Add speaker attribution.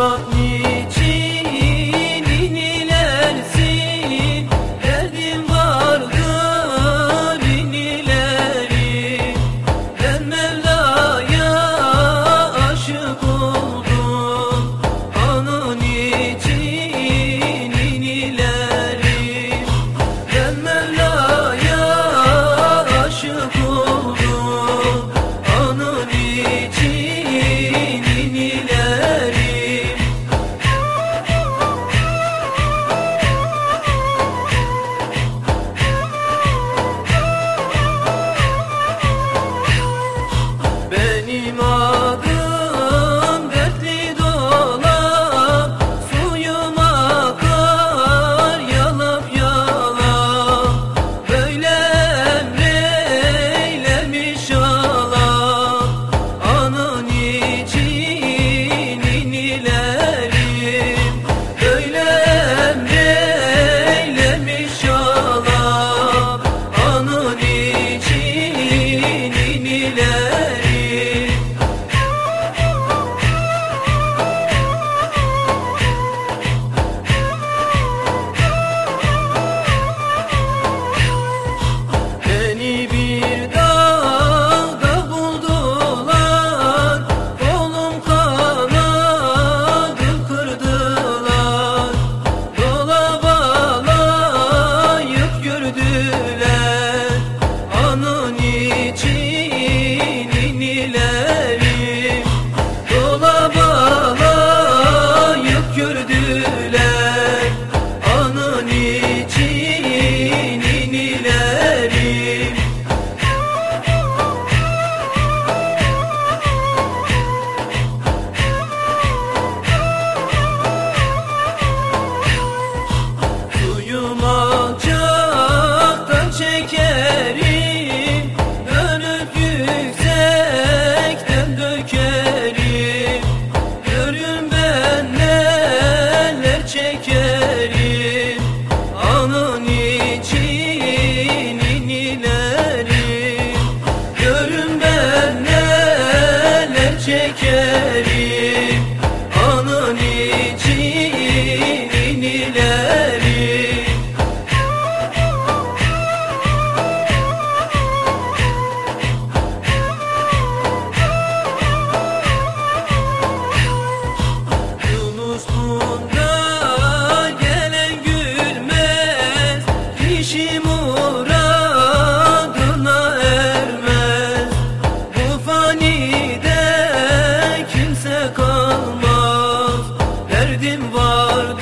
Speaker 1: love şekerim derdim var